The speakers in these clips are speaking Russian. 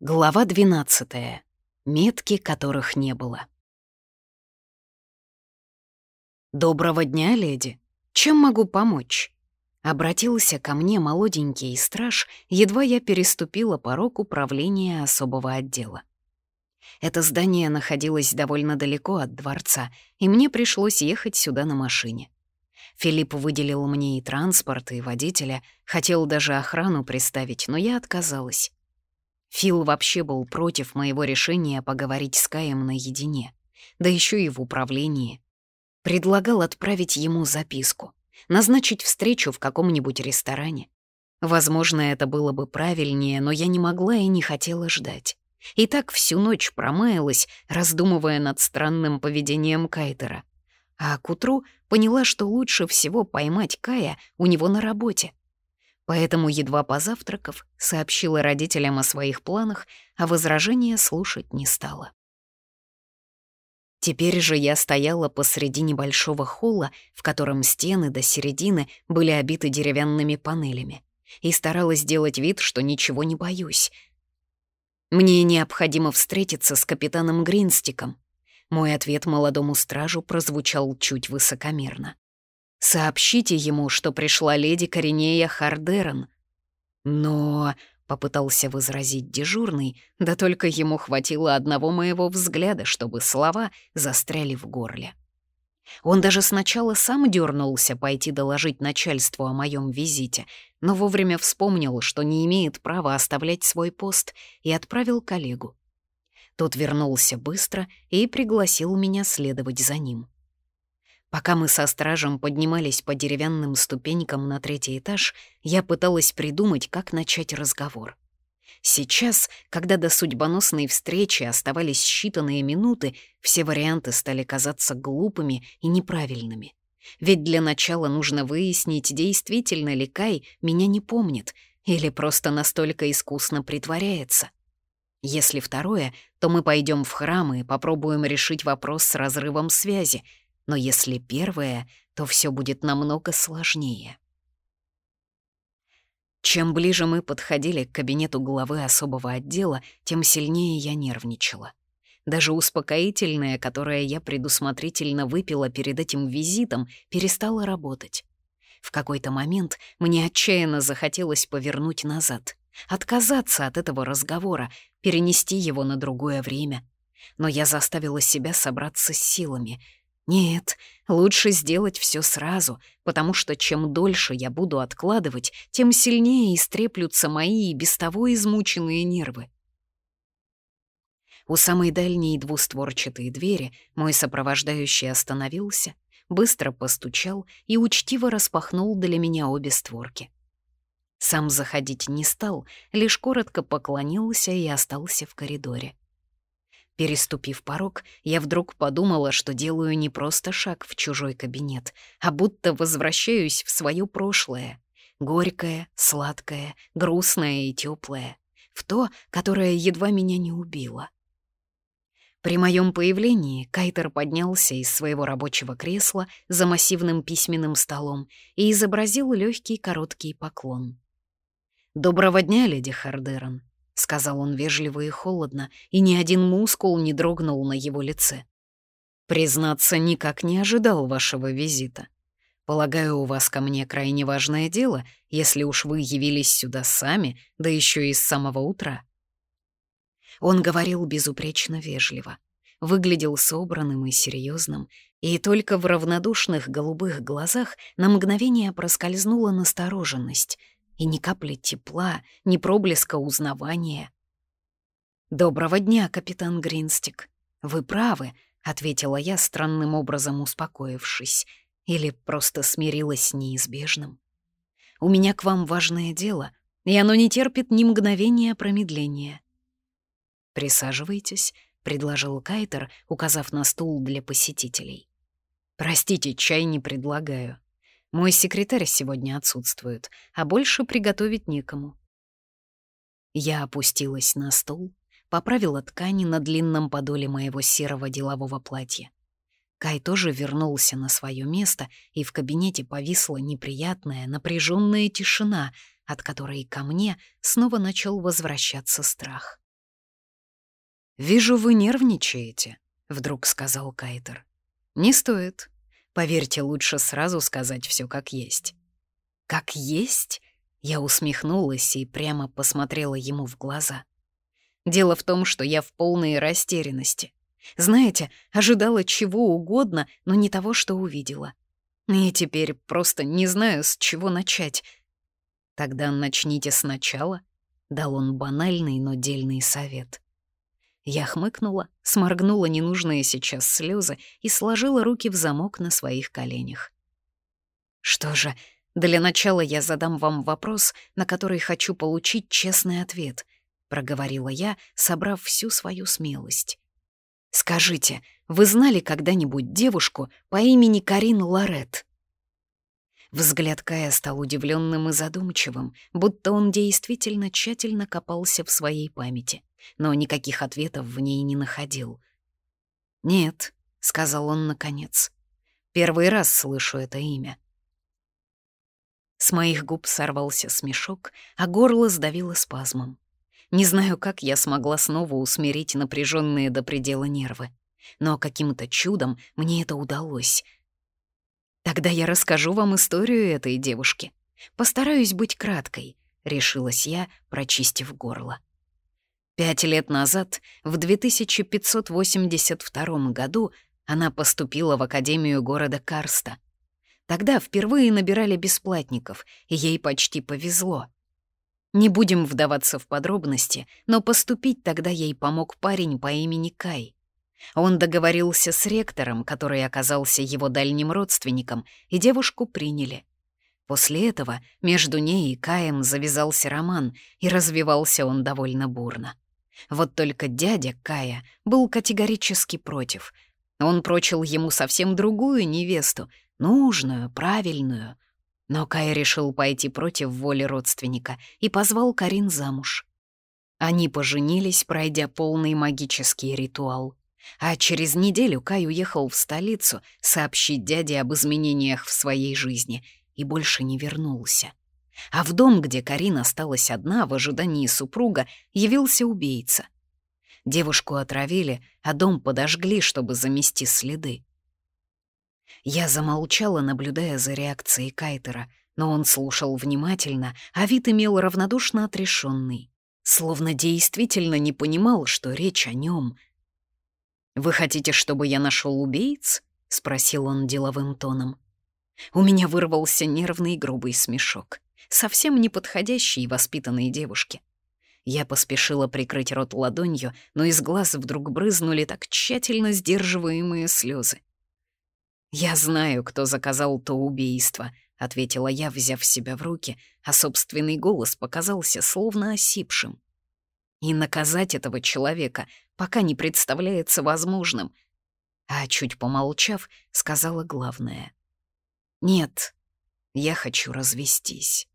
Глава 12. Метки, которых не было. «Доброго дня, леди. Чем могу помочь?» Обратился ко мне молоденький страж, едва я переступила порог управления особого отдела. Это здание находилось довольно далеко от дворца, и мне пришлось ехать сюда на машине. Филипп выделил мне и транспорт, и водителя, хотел даже охрану приставить, но я отказалась. Фил вообще был против моего решения поговорить с Каем наедине, да еще и в управлении. Предлагал отправить ему записку, назначить встречу в каком-нибудь ресторане. Возможно, это было бы правильнее, но я не могла и не хотела ждать. И так всю ночь промаялась, раздумывая над странным поведением Кайтера. А к утру поняла, что лучше всего поймать Кая у него на работе. Поэтому, едва позавтракав, сообщила родителям о своих планах, а возражения слушать не стала. Теперь же я стояла посреди небольшого холла, в котором стены до середины были обиты деревянными панелями, и старалась сделать вид, что ничего не боюсь. «Мне необходимо встретиться с капитаном Гринстиком». Мой ответ молодому стражу прозвучал чуть высокомерно. Сообщите ему, что пришла леди Коренея Хардерон. Но, — попытался возразить дежурный, да только ему хватило одного моего взгляда, чтобы слова застряли в горле. Он даже сначала сам дернулся пойти доложить начальству о моем визите, но вовремя вспомнил, что не имеет права оставлять свой пост, и отправил коллегу. Тот вернулся быстро и пригласил меня следовать за ним. Пока мы со стражем поднимались по деревянным ступенькам на третий этаж, я пыталась придумать, как начать разговор. Сейчас, когда до судьбоносной встречи оставались считанные минуты, все варианты стали казаться глупыми и неправильными. Ведь для начала нужно выяснить, действительно ли Кай меня не помнит или просто настолько искусно притворяется. Если второе, то мы пойдем в храм и попробуем решить вопрос с разрывом связи — но если первое, то все будет намного сложнее. Чем ближе мы подходили к кабинету главы особого отдела, тем сильнее я нервничала. Даже успокоительное, которое я предусмотрительно выпила перед этим визитом, перестало работать. В какой-то момент мне отчаянно захотелось повернуть назад, отказаться от этого разговора, перенести его на другое время. Но я заставила себя собраться с силами — нет, лучше сделать все сразу, потому что чем дольше я буду откладывать, тем сильнее истреплются мои и без того измученные нервы. У самой дальней двустворчатой двери мой сопровождающий остановился, быстро постучал и учтиво распахнул для меня обе створки. Сам заходить не стал, лишь коротко поклонился и остался в коридоре. Переступив порог, я вдруг подумала, что делаю не просто шаг в чужой кабинет, а будто возвращаюсь в свое прошлое. Горькое, сладкое, грустное и теплое. В то, которое едва меня не убило. При моем появлении Кайтер поднялся из своего рабочего кресла за массивным письменным столом и изобразил легкий короткий поклон. «Доброго дня, леди Хардерон», — сказал он вежливо и холодно, и ни один мускул не дрогнул на его лице. «Признаться, никак не ожидал вашего визита. Полагаю, у вас ко мне крайне важное дело, если уж вы явились сюда сами, да еще и с самого утра». Он говорил безупречно вежливо, выглядел собранным и серьезным, и только в равнодушных голубых глазах на мгновение проскользнула настороженность — и ни капли тепла, ни проблеска узнавания. «Доброго дня, капитан Гринстик. Вы правы», — ответила я, странным образом успокоившись, или просто смирилась с неизбежным. «У меня к вам важное дело, и оно не терпит ни мгновения промедления». «Присаживайтесь», — предложил Кайтер, указав на стул для посетителей. «Простите, чай не предлагаю», мой секретарь сегодня отсутствует, а больше приготовить некому. Я опустилась на стул, поправила ткани на длинном подоле моего серого делового платья. Кай тоже вернулся на свое место, и в кабинете повисла неприятная, напряженная тишина, от которой ко мне снова начал возвращаться страх. «Вижу, вы нервничаете», — вдруг сказал Кайтер. «Не стоит. Поверьте, лучше сразу сказать все как есть». «Как есть?» — я усмехнулась и прямо посмотрела ему в глаза. «Дело в том, что я в полной растерянности. Знаете, ожидала чего угодно, но не того, что увидела. И теперь просто не знаю, с чего начать. Тогда начните сначала, — дал он банальный, но дельный совет. Я хмыкнула, сморгнула ненужные сейчас слезы и сложила руки в замок на своих коленях. Что же, для начала я задам вам вопрос, на который хочу получить честный ответ, — проговорила я, собрав всю свою смелость. Скажите, вы знали когда-нибудь девушку по имени Карин Лорет? Взгляд Кая стал удивленным и задумчивым, будто он действительно тщательно копался в своей памяти, но никаких ответов в ней не находил. «Нет», — сказал он наконец, — «первый раз слышу это имя». С моих губ сорвался смешок, а горло сдавило спазмом. Не знаю, как я смогла снова усмирить напряженные до предела нервы. Но каким-то чудом мне это удалось. Тогда я расскажу вам историю этой девушки. Постараюсь быть краткой, — решилась я, прочистив горло. Пять лет назад, в 2582 году, она поступила в Академию города Карста. Тогда впервые набирали бесплатников, и ей почти повезло — не будем вдаваться в подробности, но поступить тогда ей помог парень по имени Кай. Он договорился с ректором, который оказался его дальним родственником, и девушку приняли. После этого между ней и Каем завязался роман, и развивался он довольно бурно. Вот только дядя Кая был категорически против. Он прочил ему совсем другую невесту, нужную, правильную — но Кай решил пойти против воли родственника и позвал Карин замуж. Они поженились, пройдя полный магический ритуал. А через неделю Кай уехал в столицу сообщить дяде об изменениях в своей жизни и больше не вернулся. А в дом, где Карин осталась одна в ожидании супруга, явился убийца. Девушку отравили, а дом подожгли, чтобы замести следы. Я замолчала, наблюдая за реакцией Кайтера, но он слушал внимательно, а вид имел равнодушно отрешенный, словно действительно не понимал, что речь о нем. «Вы хотите, чтобы я нашел убийц?» — спросил он деловым тоном. У меня вырвался нервный грубый смешок, совсем не подходящий воспитанной девушке. Я поспешила прикрыть рот ладонью, но из глаз вдруг брызнули так тщательно сдерживаемые слезы. «Я знаю, кто заказал то убийство», — ответила я, взяв себя в руки, а собственный голос показался словно осипшим. «И наказать этого человека пока не представляется возможным». А чуть помолчав, сказала главное. «Нет, я хочу развестись».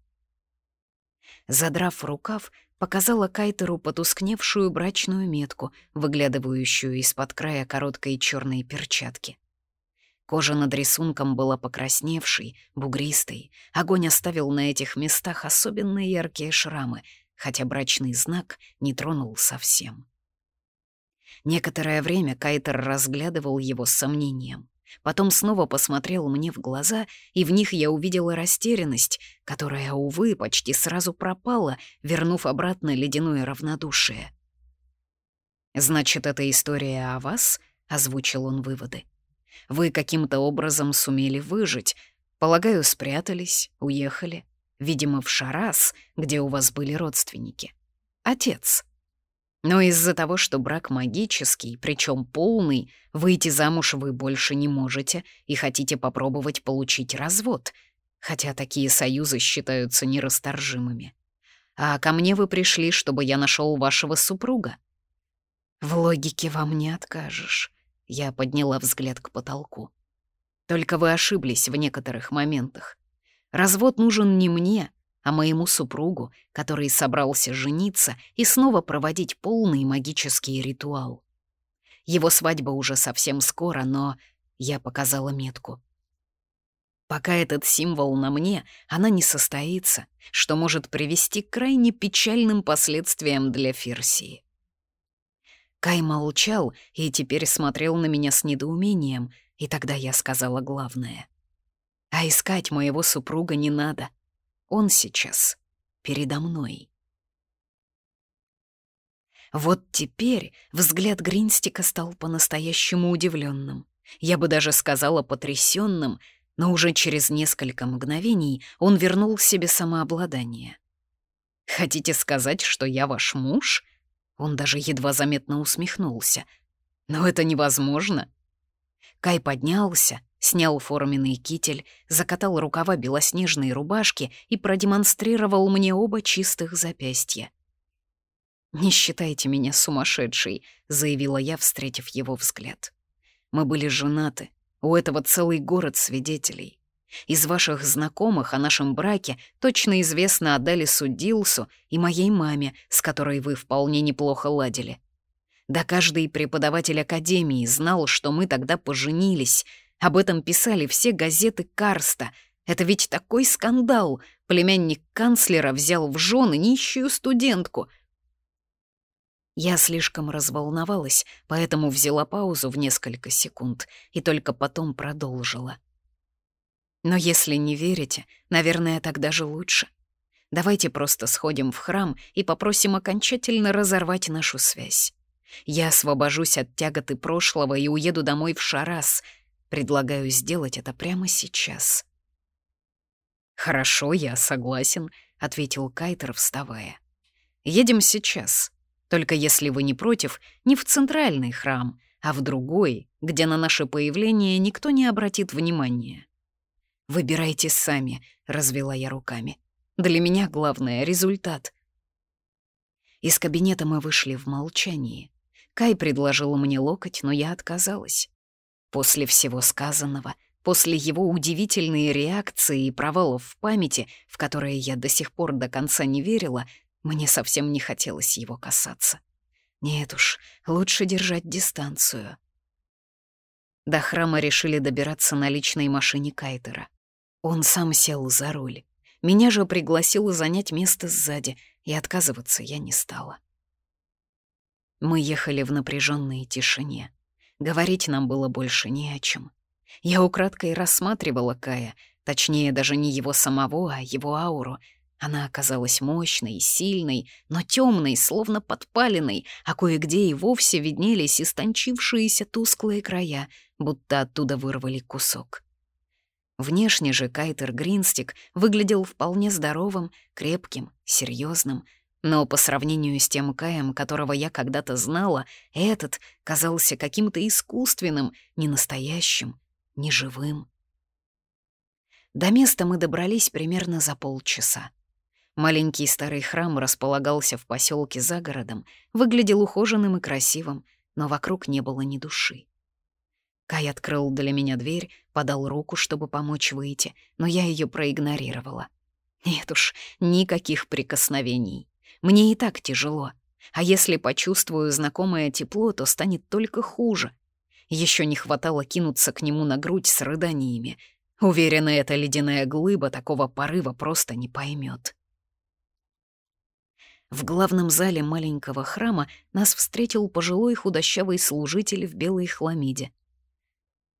Задрав рукав, показала Кайтеру потускневшую брачную метку, выглядывающую из-под края короткой черной перчатки. Кожа над рисунком была покрасневшей, бугристой. Огонь оставил на этих местах особенно яркие шрамы, хотя брачный знак не тронул совсем. Некоторое время Кайтер разглядывал его с сомнением. Потом снова посмотрел мне в глаза, и в них я увидела растерянность, которая, увы, почти сразу пропала, вернув обратно ледяное равнодушие. «Значит, это история о вас?» — озвучил он выводы. Вы каким-то образом сумели выжить. Полагаю, спрятались, уехали. Видимо, в Шарас, где у вас были родственники. Отец. Но из-за того, что брак магический, причем полный, выйти замуж вы больше не можете и хотите попробовать получить развод, хотя такие союзы считаются нерасторжимыми. А ко мне вы пришли, чтобы я нашел вашего супруга. В логике вам не откажешь. Я подняла взгляд к потолку. Только вы ошиблись в некоторых моментах. Развод нужен не мне, а моему супругу, который собрался жениться и снова проводить полный магический ритуал. Его свадьба уже совсем скоро, но я показала метку. Пока этот символ на мне, она не состоится, что может привести к крайне печальным последствиям для Ферсии. Кай молчал и теперь смотрел на меня с недоумением, и тогда я сказала главное. А искать моего супруга не надо. Он сейчас передо мной. Вот теперь взгляд Гринстика стал по-настоящему удивленным. Я бы даже сказала потрясенным, но уже через несколько мгновений он вернул себе самообладание. «Хотите сказать, что я ваш муж?» Он даже едва заметно усмехнулся. «Но это невозможно!» Кай поднялся, снял форменный китель, закатал рукава белоснежной рубашки и продемонстрировал мне оба чистых запястья. «Не считайте меня сумасшедшей», — заявила я, встретив его взгляд. «Мы были женаты, у этого целый город свидетелей. Из ваших знакомых о нашем браке точно известно отдали Судилсу и моей маме, с которой вы вполне неплохо ладили. Да каждый преподаватель академии знал, что мы тогда поженились. Об этом писали все газеты Карста. Это ведь такой скандал. Племянник канцлера взял в жены нищую студентку. Я слишком разволновалась, поэтому взяла паузу в несколько секунд и только потом продолжила. Но если не верите, наверное, тогда же лучше. Давайте просто сходим в храм и попросим окончательно разорвать нашу связь. Я освобожусь от тяготы прошлого и уеду домой в Шарас. Предлагаю сделать это прямо сейчас. «Хорошо, я согласен», — ответил Кайтер, вставая. «Едем сейчас. Только если вы не против, не в центральный храм, а в другой, где на наше появление никто не обратит внимания». «Выбирайте сами», — развела я руками. «Для меня главное — результат». Из кабинета мы вышли в молчании. Кай предложил мне локоть, но я отказалась. После всего сказанного, после его удивительной реакции и провалов в памяти, в которые я до сих пор до конца не верила, мне совсем не хотелось его касаться. Нет уж, лучше держать дистанцию. До храма решили добираться на личной машине Кайтера. Он сам сел за руль. Меня же пригласил занять место сзади, и отказываться я не стала. Мы ехали в напряженной тишине. Говорить нам было больше не о чем. Я украдкой рассматривала Кая, точнее, даже не его самого, а его ауру. Она оказалась мощной, сильной, но темной, словно подпаленной, а кое-где и вовсе виднелись истончившиеся тусклые края, будто оттуда вырвали кусок. Внешне же Кайтер Гринстик выглядел вполне здоровым, крепким, серьезным, но по сравнению с тем Каем, которого я когда-то знала, этот казался каким-то искусственным, ненастоящим, неживым. До места мы добрались примерно за полчаса. Маленький старый храм располагался в поселке за городом, выглядел ухоженным и красивым, но вокруг не было ни души. Кай открыл для меня дверь, подал руку, чтобы помочь выйти, но я ее проигнорировала. Нет уж, никаких прикосновений. Мне и так тяжело. А если почувствую знакомое тепло, то станет только хуже. Еще не хватало кинуться к нему на грудь с рыданиями. Уверена, эта ледяная глыба такого порыва просто не поймет. В главном зале маленького храма нас встретил пожилой худощавый служитель в белой хламиде —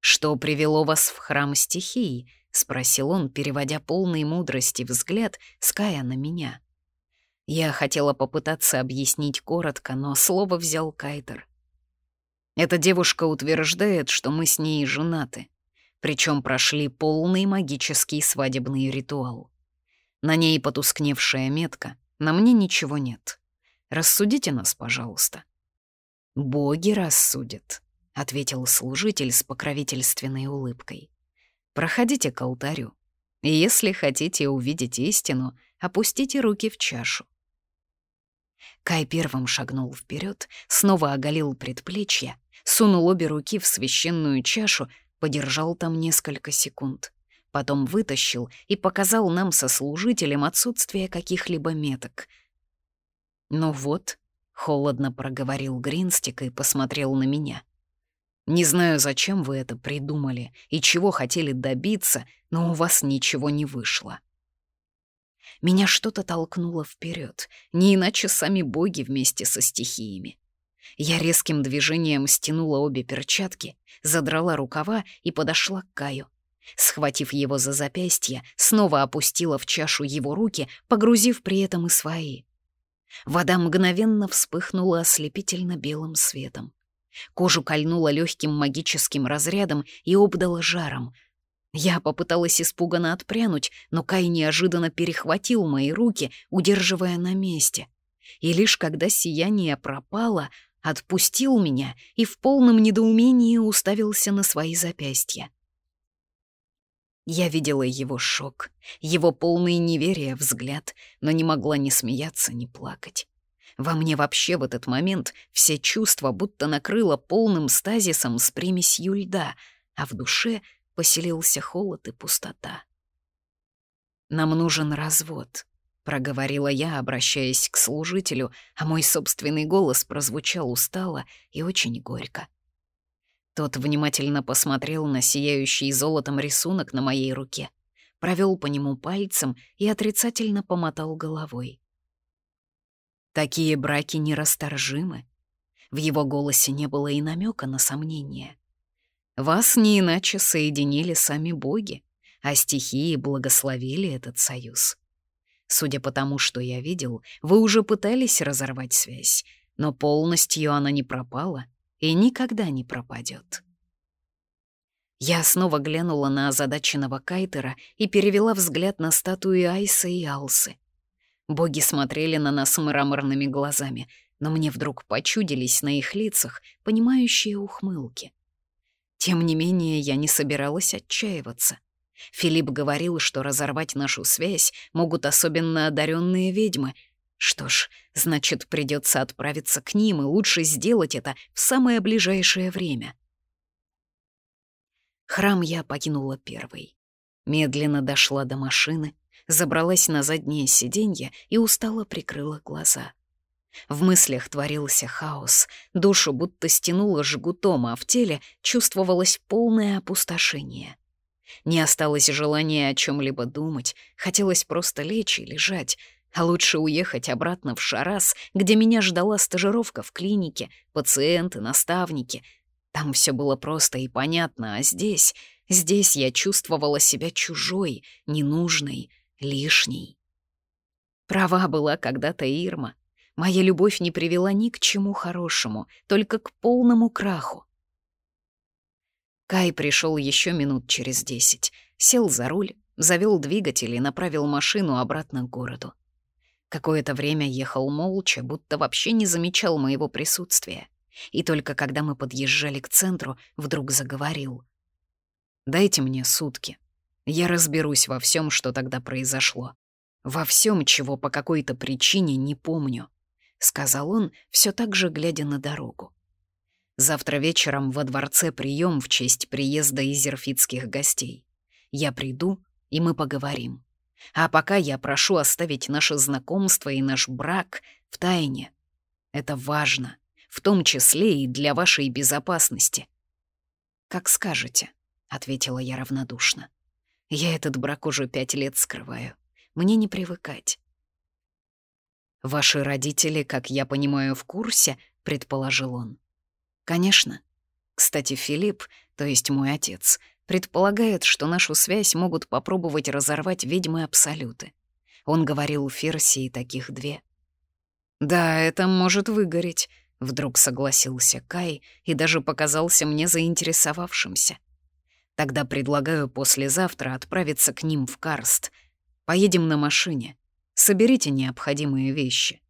«Что привело вас в храм стихии?» — спросил он, переводя полный мудрости взгляд Ская на меня. Я хотела попытаться объяснить коротко, но слово взял Кайтер. Эта девушка утверждает, что мы с ней женаты, причем прошли полный магический свадебный ритуал. На ней потускневшая метка, на мне ничего нет. Рассудите нас, пожалуйста. Боги рассудят. — ответил служитель с покровительственной улыбкой. «Проходите к алтарю. И если хотите увидеть истину, опустите руки в чашу». Кай первым шагнул вперед, снова оголил предплечье, сунул обе руки в священную чашу, подержал там несколько секунд. Потом вытащил и показал нам со служителем отсутствие каких-либо меток. «Ну вот», — холодно проговорил Гринстик и посмотрел на меня — не знаю, зачем вы это придумали и чего хотели добиться, но у вас ничего не вышло. Меня что-то толкнуло вперед, не иначе сами боги вместе со стихиями. Я резким движением стянула обе перчатки, задрала рукава и подошла к Каю. Схватив его за запястье, снова опустила в чашу его руки, погрузив при этом и свои. Вода мгновенно вспыхнула ослепительно белым светом. Кожу кольнула легким магическим разрядом и обдала жаром. Я попыталась испуганно отпрянуть, но Кай неожиданно перехватил мои руки, удерживая на месте. И лишь когда сияние пропало, отпустил меня и в полном недоумении уставился на свои запястья. Я видела его шок, его полный неверия взгляд, но не могла ни смеяться, ни плакать. Во мне вообще в этот момент все чувства будто накрыло полным стазисом с примесью льда, а в душе поселился холод и пустота. «Нам нужен развод», — проговорила я, обращаясь к служителю, а мой собственный голос прозвучал устало и очень горько. Тот внимательно посмотрел на сияющий золотом рисунок на моей руке, провел по нему пальцем и отрицательно помотал головой. Такие браки нерасторжимы. В его голосе не было и намека на сомнение. Вас не иначе соединили сами боги, а стихии благословили этот союз. Судя по тому, что я видел, вы уже пытались разорвать связь, но полностью она не пропала и никогда не пропадет. Я снова глянула на озадаченного Кайтера и перевела взгляд на статуи Айса и Алсы. Боги смотрели на нас мраморными глазами, но мне вдруг почудились на их лицах понимающие ухмылки. Тем не менее, я не собиралась отчаиваться. Филипп говорил, что разорвать нашу связь могут особенно одаренные ведьмы — что ж, значит, придется отправиться к ним, и лучше сделать это в самое ближайшее время. Храм я покинула первой. Медленно дошла до машины, забралась на заднее сиденье и устало прикрыла глаза. В мыслях творился хаос, душу будто стянуло жгутом, а в теле чувствовалось полное опустошение. Не осталось желания о чем либо думать, хотелось просто лечь и лежать, а лучше уехать обратно в Шарас, где меня ждала стажировка в клинике, пациенты, наставники. Там все было просто и понятно, а здесь... Здесь я чувствовала себя чужой, ненужной, лишней. Права была когда-то Ирма. Моя любовь не привела ни к чему хорошему, только к полному краху. Кай пришел еще минут через десять, сел за руль, завел двигатель и направил машину обратно к городу. Какое-то время ехал молча, будто вообще не замечал моего присутствия. И только когда мы подъезжали к центру, вдруг заговорил. «Дайте мне сутки. Я разберусь во всем, что тогда произошло. Во всем, чего по какой-то причине не помню», — сказал он, все так же глядя на дорогу. «Завтра вечером во дворце прием в честь приезда изерфитских гостей. Я приду, и мы поговорим». А пока я прошу оставить наше знакомство и наш брак в тайне. Это важно, в том числе и для вашей безопасности. «Как скажете», — ответила я равнодушно. «Я этот брак уже пять лет скрываю. Мне не привыкать». «Ваши родители, как я понимаю, в курсе», — предположил он. «Конечно. Кстати, Филипп, то есть мой отец, — Предполагает, что нашу связь могут попробовать разорвать ведьмы Абсолюты. Он говорил Ферсии таких две. «Да, это может выгореть», — вдруг согласился Кай и даже показался мне заинтересовавшимся. «Тогда предлагаю послезавтра отправиться к ним в Карст. Поедем на машине. Соберите необходимые вещи».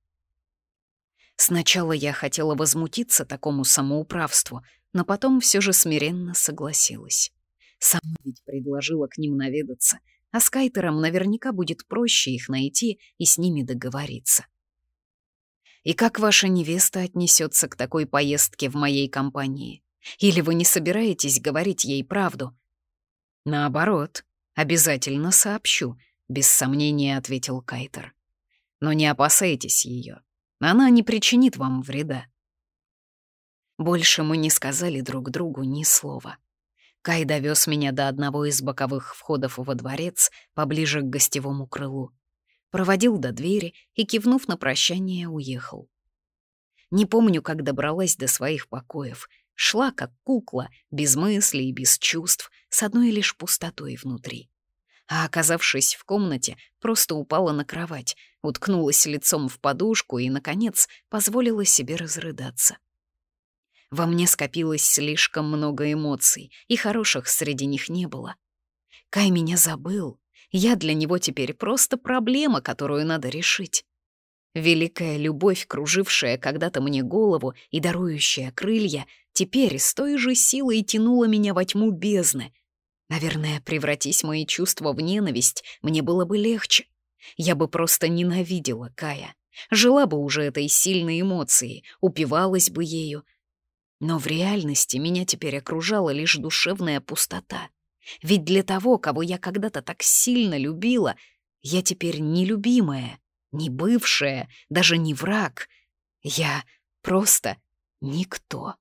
Сначала я хотела возмутиться такому самоуправству, но потом все же смиренно согласилась. Сама ведь предложила к ним наведаться, а с Кайтером наверняка будет проще их найти и с ними договориться. И как ваша невеста отнесется к такой поездке в моей компании? Или вы не собираетесь говорить ей правду? Наоборот, обязательно сообщу, без сомнения ответил Кайтер. Но не опасайтесь ее. Она не причинит вам вреда. Больше мы не сказали друг другу ни слова. Кай довез меня до одного из боковых входов во дворец, поближе к гостевому крылу. Проводил до двери и, кивнув на прощание, уехал. Не помню, как добралась до своих покоев. Шла как кукла, без мыслей и без чувств, с одной лишь пустотой внутри. А оказавшись в комнате, просто упала на кровать, уткнулась лицом в подушку и, наконец, позволила себе разрыдаться. Во мне скопилось слишком много эмоций, и хороших среди них не было. Кай меня забыл. Я для него теперь просто проблема, которую надо решить. Великая любовь, кружившая когда-то мне голову и дарующая крылья, теперь с той же силой тянула меня во тьму бездны. Наверное, превратись мои чувства в ненависть, мне было бы легче. Я бы просто ненавидела Кая. Жила бы уже этой сильной эмоцией, упивалась бы ею. Но в реальности меня теперь окружала лишь душевная пустота. Ведь для того, кого я когда-то так сильно любила, я теперь нелюбимая — не бывшая, даже не враг. Я просто никто.